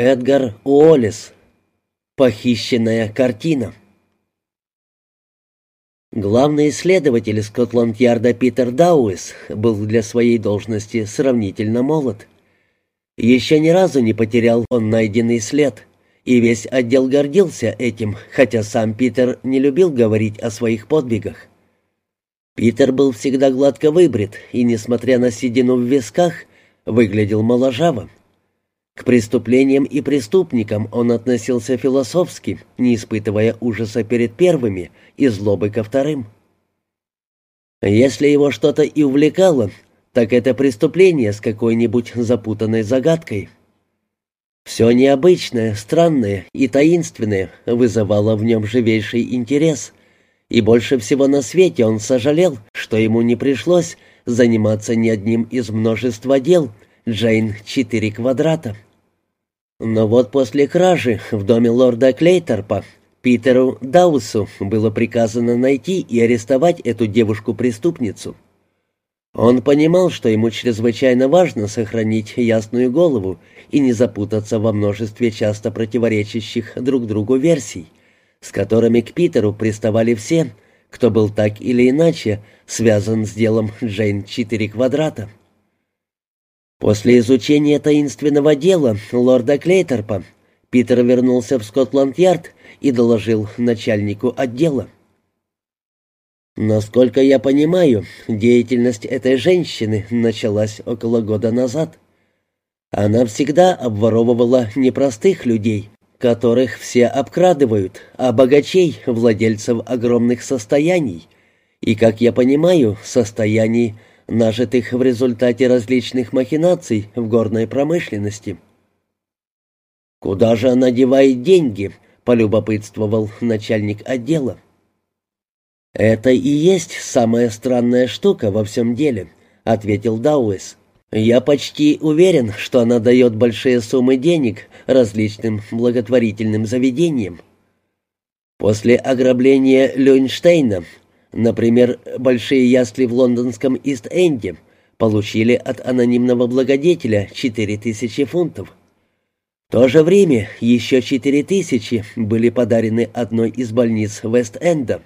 Эдгар Уоллес. Похищенная картина. Главный исследователь Скотланд-Ярда Питер Дауис был для своей должности сравнительно молод. Еще ни разу не потерял он найденный след, и весь отдел гордился этим, хотя сам Питер не любил говорить о своих подвигах. Питер был всегда гладко выбрит и, несмотря на седину в висках, выглядел моложавым. К преступлениям и преступникам он относился философски, не испытывая ужаса перед первыми и злобы ко вторым. Если его что-то и увлекало, так это преступление с какой-нибудь запутанной загадкой. Все необычное, странное и таинственное вызывало в нем живейший интерес, и больше всего на свете он сожалел, что ему не пришлось заниматься ни одним из множества дел Джейн «Четыре квадрата». Но вот после кражи в доме лорда Клейторпа Питеру Даусу было приказано найти и арестовать эту девушку-преступницу. Он понимал, что ему чрезвычайно важно сохранить ясную голову и не запутаться во множестве часто противоречащих друг другу версий, с которыми к Питеру приставали все, кто был так или иначе связан с делом Джейн Четыре квадрата. После изучения таинственного дела лорда Клейтерпа Питер вернулся в Скотланд-Ярд и доложил начальнику отдела. Насколько я понимаю, деятельность этой женщины началась около года назад. Она всегда обворовывала непростых людей, которых все обкрадывают, а богачей, владельцев огромных состояний, и, как я понимаю, состояний, нажитых в результате различных махинаций в горной промышленности. «Куда же она девает деньги?» — полюбопытствовал начальник отдела. «Это и есть самая странная штука во всем деле», — ответил Дауэс. «Я почти уверен, что она дает большие суммы денег различным благотворительным заведениям. После ограбления Люйнштейна Например, большие ясли в лондонском Ист-Энде получили от анонимного благодетеля 4000 фунтов. В то же время еще 4000 были подарены одной из больниц Вест-Энда.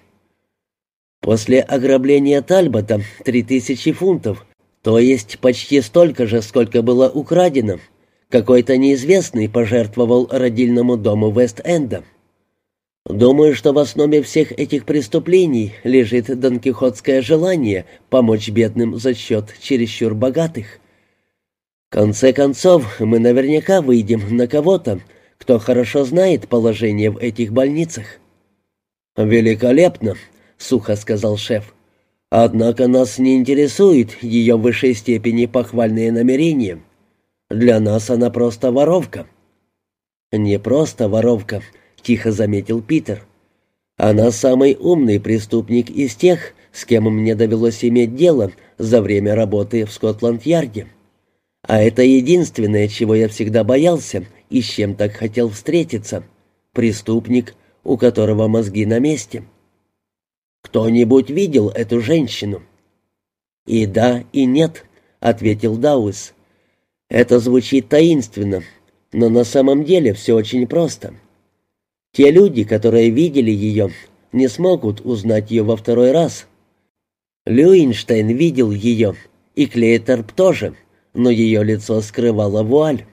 После ограбления Тальбота 3000 фунтов, то есть почти столько же, сколько было украдено, какой-то неизвестный пожертвовал родильному дому Вест-Энда. Думаю, что в основе всех этих преступлений лежит донкихотское желание помочь бедным за счет чересчур богатых. В конце концов, мы наверняка выйдем на кого-то, кто хорошо знает положение в этих больницах. «Великолепно», — сухо сказал шеф. «Однако нас не интересует ее в высшей степени похвальные намерения. Для нас она просто воровка». «Не просто воровка», — тихо заметил Питер. «Она самый умный преступник из тех, с кем мне довелось иметь дело за время работы в Скотланд-Ярде. А это единственное, чего я всегда боялся и с чем так хотел встретиться. Преступник, у которого мозги на месте». «Кто-нибудь видел эту женщину?» «И да, и нет», — ответил Дауис. «Это звучит таинственно, но на самом деле все очень просто». Те люди, которые видели ее, не смогут узнать ее во второй раз. Люинштейн видел ее, и Клейтерп тоже, но ее лицо скрывала вуаль.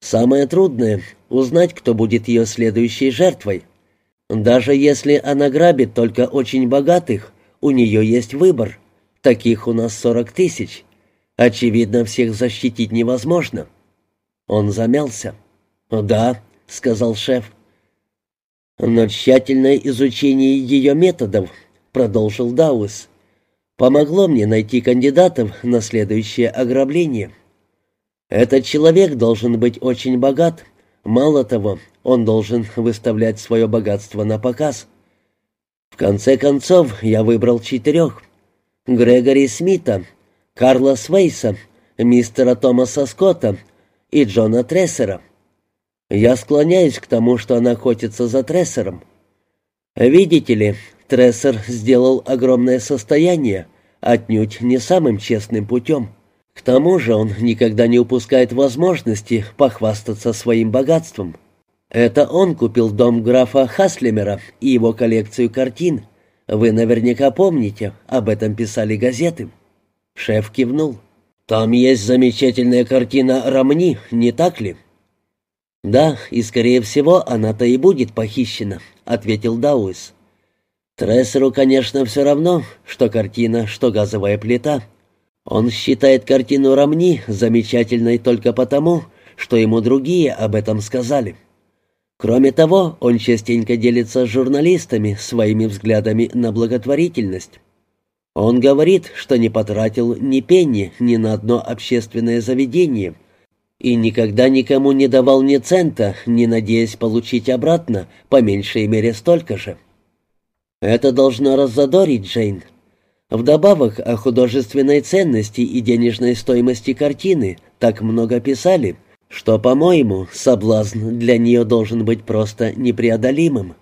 Самое трудное — узнать, кто будет ее следующей жертвой. Даже если она грабит только очень богатых, у нее есть выбор. Таких у нас сорок тысяч. Очевидно, всех защитить невозможно. Он замялся. «Да», — сказал шеф, но тщательное изучение ее методов, продолжил Дауис, помогло мне найти кандидатов на следующее ограбление. Этот человек должен быть очень богат. Мало того, он должен выставлять свое богатство на показ. В конце концов, я выбрал четырех. Грегори Смита, Карла Свейса, мистера Томаса Скотта и Джона Трессера. Я склоняюсь к тому, что она охотится за Трессером. Видите ли, Трессер сделал огромное состояние, отнюдь не самым честным путем. К тому же он никогда не упускает возможности похвастаться своим богатством. Это он купил дом графа Хаслемера и его коллекцию картин. Вы наверняка помните, об этом писали газеты. Шеф кивнул. «Там есть замечательная картина Рамни, не так ли?» «Да, и, скорее всего, она-то и будет похищена», — ответил Дауис. «Трессеру, конечно, все равно, что картина, что газовая плита. Он считает картину Рамни замечательной только потому, что ему другие об этом сказали. Кроме того, он частенько делится с журналистами своими взглядами на благотворительность. Он говорит, что не потратил ни пенни ни на одно общественное заведение и никогда никому не давал ни цента, не надеясь получить обратно по меньшей мере столько же. Это должно раззадорить Джейн. Вдобавок о художественной ценности и денежной стоимости картины так много писали, что, по-моему, соблазн для нее должен быть просто непреодолимым.